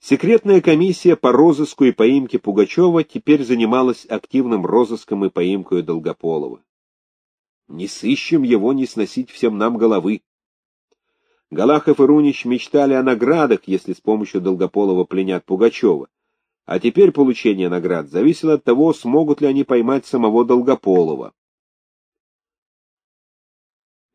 Секретная комиссия по розыску и поимке Пугачева теперь занималась активным розыском и поимкой Долгополова. Не сыщем его, не сносить всем нам головы. Галахов и Рунич мечтали о наградах, если с помощью Долгополова пленят Пугачева. А теперь получение наград зависело от того, смогут ли они поймать самого Долгополова.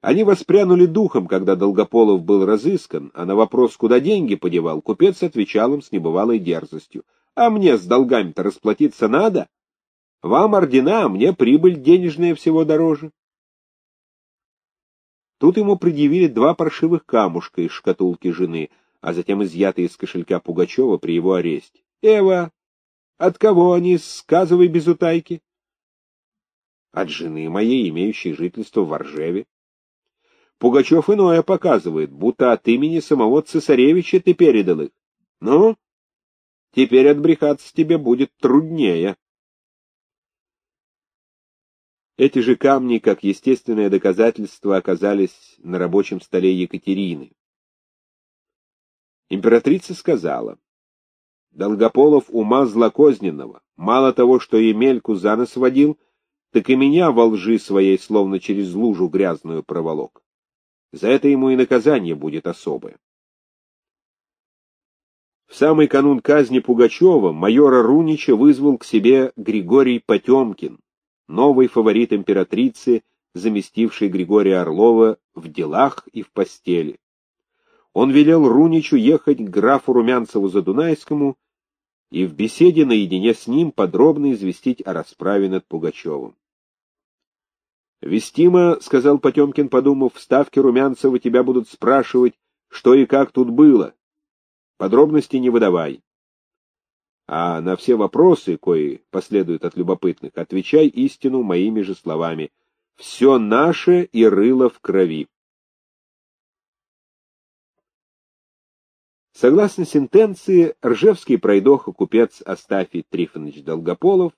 Они воспрянули духом, когда Долгополов был разыскан, а на вопрос, куда деньги подевал, купец отвечал им с небывалой дерзостью. «А мне с долгами-то расплатиться надо? Вам ордена, а мне прибыль денежная всего дороже». Тут ему предъявили два паршивых камушка из шкатулки жены, а затем изъятые из кошелька Пугачева при его аресте. «Эва, от кого они, сказывай без утайки?» «От жены моей, имеющей жительство в Оржеве». Пугачев иное показывает, будто от имени самого цесаревича ты передал их. Ну, теперь отбрехаться тебе будет труднее. Эти же камни, как естественное доказательство, оказались на рабочем столе Екатерины. Императрица сказала, Долгополов ума злокозненного, мало того, что Емельку за нос водил, так и меня во лжи своей словно через лужу грязную проволок. За это ему и наказание будет особое. В самый канун казни Пугачева майора Рунича вызвал к себе Григорий Потемкин, новый фаворит императрицы, заместивший Григория Орлова в делах и в постели. Он велел Руничу ехать к графу Румянцеву-Задунайскому и в беседе наедине с ним подробно известить о расправе над Пугачевым. «Вестимо, — сказал Потемкин, подумав, — в ставке Румянцева тебя будут спрашивать, что и как тут было. Подробности не выдавай. А на все вопросы, кои последуют от любопытных, отвечай истину моими же словами. Все наше и рыло в крови. Согласно сентенции, ржевский пройдоха-купец Астафий Трифонович Долгополов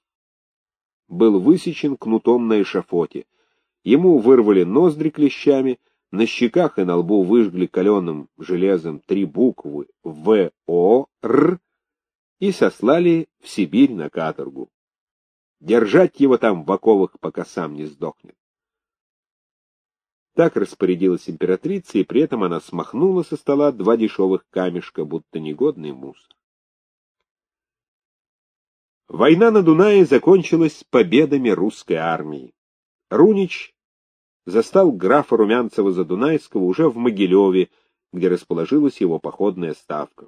был высечен кнутом на эшафоте. Ему вырвали ноздри клещами, на щеках и на лбу выжгли каленым железом три буквы В-О-Р и сослали в Сибирь на каторгу. Держать его там в оковах, пока сам не сдохнет. Так распорядилась императрица, и при этом она смахнула со стола два дешевых камешка, будто негодный мусор. Война на Дунае закончилась победами русской армии. Рунич застал графа Румянцева-Задунайского уже в Могилеве, где расположилась его походная ставка.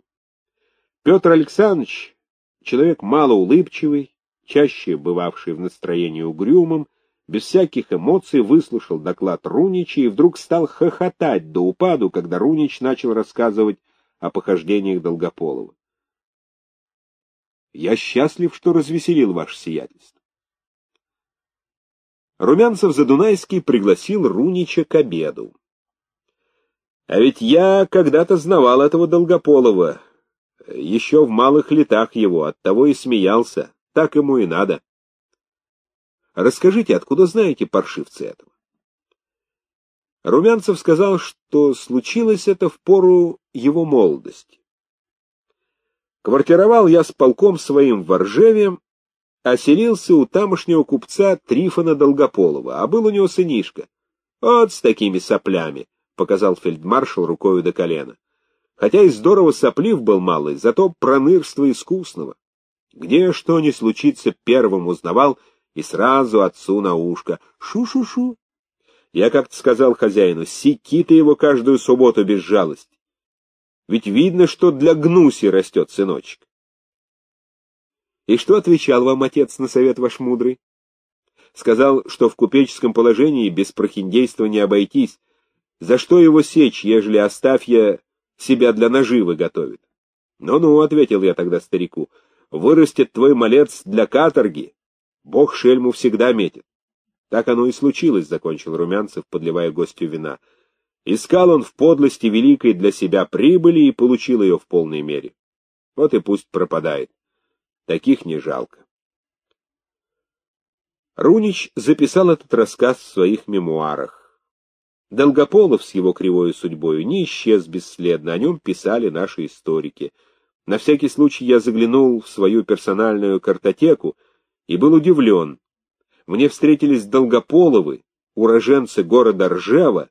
Петр Александрович, человек малоулыбчивый, чаще бывавший в настроении угрюмом, без всяких эмоций выслушал доклад Рунича и вдруг стал хохотать до упаду, когда Рунич начал рассказывать о похождениях Долгополова. «Я счастлив, что развеселил ваше сиятельство. Румянцев-Задунайский пригласил Рунича к обеду. А ведь я когда-то знавал этого Долгополова, еще в малых летах его, оттого и смеялся, так ему и надо. Расскажите, откуда знаете паршивцы этого? Румянцев сказал, что случилось это в пору его молодости. Квартировал я с полком своим в Оржеве, оселился у тамошнего купца Трифона Долгополова, а был у него сынишка. Вот с такими соплями, — показал фельдмаршал рукою до колена. Хотя и здорово соплив был малый, зато пронырство искусного. Где что ни случится, первым узнавал и сразу отцу на ушко. Шу-шу-шу. Я как-то сказал хозяину, секи ты его каждую субботу без жалости. Ведь видно, что для гнуси растет сыночек. И что отвечал вам отец на совет ваш мудрый? Сказал, что в купеческом положении без прохиндейства не обойтись. За что его сечь, ежели Оставья себя для наживы готовит? Ну-ну, — ответил я тогда старику, — вырастет твой малец для каторги. Бог шельму всегда метит. Так оно и случилось, — закончил Румянцев, подливая гостю вина. Искал он в подлости великой для себя прибыли и получил ее в полной мере. Вот и пусть пропадает. Таких не жалко. Рунич записал этот рассказ в своих мемуарах. Долгополов с его кривой судьбою не исчез бесследно, о нем писали наши историки. На всякий случай я заглянул в свою персональную картотеку и был удивлен. Мне встретились Долгополовы, уроженцы города Ржева,